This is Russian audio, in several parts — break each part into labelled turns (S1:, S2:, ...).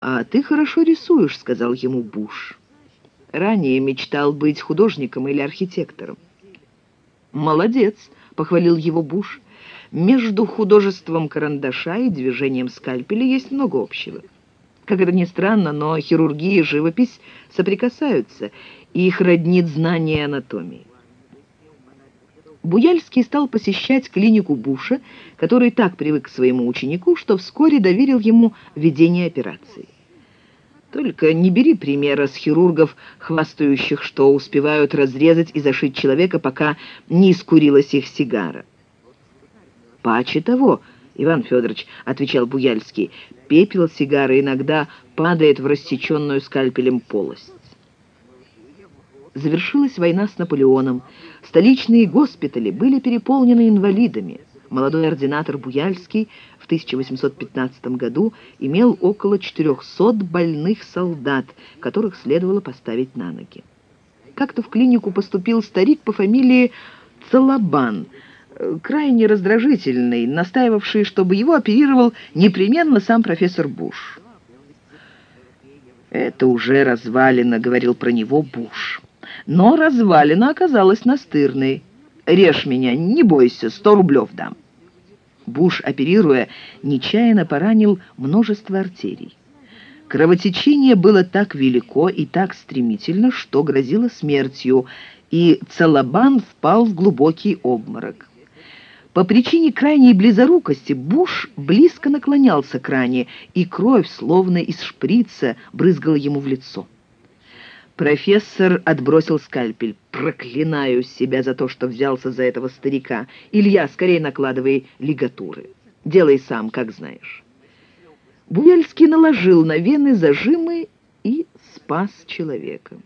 S1: «А ты хорошо рисуешь», — сказал ему Буш. Ранее мечтал быть художником или архитектором. «Молодец», — похвалил его Буш. «Между художеством карандаша и движением скальпеля есть много общего». Как это ни странно, но хирургия и живопись соприкасаются, и их роднит знание анатомии. Буяльский стал посещать клинику Буша, который так привык к своему ученику, что вскоре доверил ему ведение операции. Только не бери примера с хирургов, хвастающих, что успевают разрезать и зашить человека, пока не искурилась их сигара. «Паче того», — Иван Федорович, — отвечал Буяльский, — «пепел сигары иногда падает в рассеченную скальпелем полость» завершилась война с Наполеоном. Столичные госпитали были переполнены инвалидами. Молодой ординатор Буяльский в 1815 году имел около 400 больных солдат, которых следовало поставить на ноги. Как-то в клинику поступил старик по фамилии Целобан, крайне раздражительный, настаивавший, чтобы его оперировал непременно сам профессор Буш. «Это уже развалено», — говорил про него Буш. Но развалина оказалась настырной. «Режь меня, не бойся, сто рублев дам». Буш, оперируя, нечаянно поранил множество артерий. Кровотечение было так велико и так стремительно, что грозило смертью, и Целобан впал в глубокий обморок. По причине крайней близорукости Буш близко наклонялся к ране, и кровь, словно из шприца, брызгала ему в лицо. Профессор отбросил скальпель. «Проклинаю себя за то, что взялся за этого старика. Илья, скорее накладывай лигатуры. Делай сам, как знаешь». Буяльский наложил на вены зажимы и спас человека.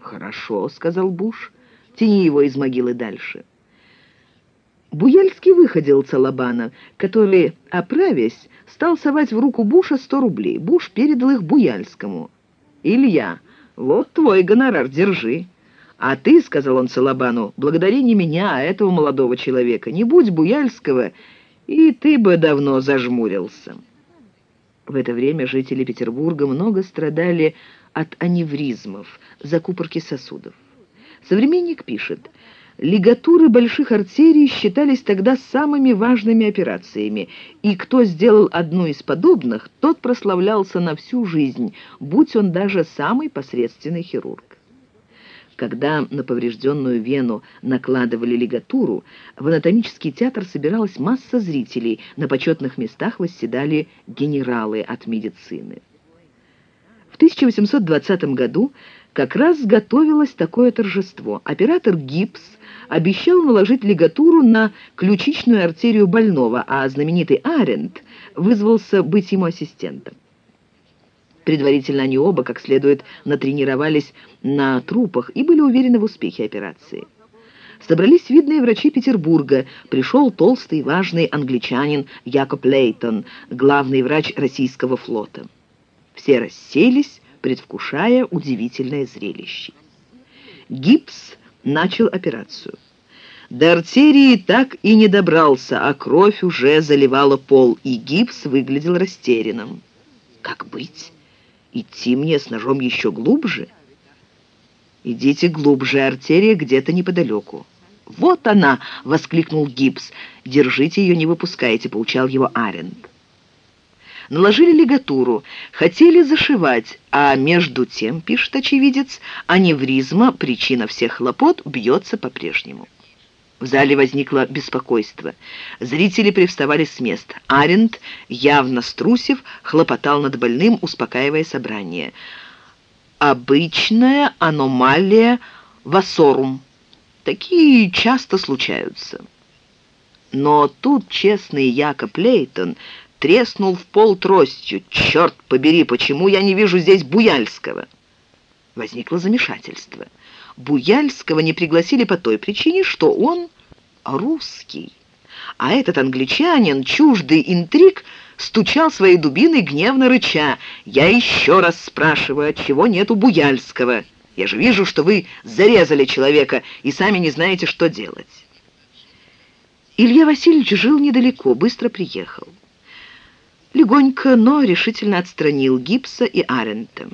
S1: «Хорошо», — сказал Буш, — «тяни его из могилы дальше». Буяльский выходил Целобана, который, оправясь, стал совать в руку Буша сто рублей. Буш передал их Буяльскому. «Илья», «Вот твой гонорар, держи». «А ты, — сказал он Салабану, — благодари не меня, а этого молодого человека. Не будь Буяльского, и ты бы давно зажмурился». В это время жители Петербурга много страдали от аневризмов, закупорки сосудов. Современник пишет, лигатуры больших артерий считались тогда самыми важными операциями, и кто сделал одну из подобных, тот прославлялся на всю жизнь, будь он даже самый посредственный хирург. Когда на поврежденную вену накладывали лигатуру, в анатомический театр собиралась масса зрителей, на почетных местах восседали генералы от медицины. В 1820 году как раз готовилось такое торжество. Оператор Гипс обещал наложить лигатуру на ключичную артерию больного, а знаменитый Аренд вызвался быть ему ассистентом. Предварительно они оба, как следует, натренировались на трупах и были уверены в успехе операции. Собрались видные врачи Петербурга. Пришел толстый и важный англичанин Якоб Лейтон, главный врач российского флота. Все расселись, предвкушая удивительное зрелище. Гипс начал операцию. До артерии так и не добрался, а кровь уже заливала пол, и гипс выглядел растерянным. «Как быть? Идти мне с ножом еще глубже?» «Идите глубже, артерия где-то неподалеку». «Вот она!» — воскликнул гипс. «Держите ее, не выпускайте», — поучал его Аренд наложили лигатуру, хотели зашивать, а между тем, пишет очевидец, аневризма, причина всех хлопот, бьется по-прежнему. В зале возникло беспокойство. Зрители привставали с мест. Аренд, явно струсив, хлопотал над больным, успокаивая собрание. «Обычная аномалия вассорум. Такие часто случаются». Но тут честный Якоб Лейтон треснул в пол тростью. «Черт побери, почему я не вижу здесь Буяльского?» Возникло замешательство. Буяльского не пригласили по той причине, что он русский. А этот англичанин, чуждый интриг, стучал своей дубиной, гневно рыча. «Я еще раз спрашиваю, отчего нету Буяльского? Я же вижу, что вы зарезали человека и сами не знаете, что делать». Илья Васильевич жил недалеко, быстро приехал. Легонько, но решительно отстранил Гипса и Арента.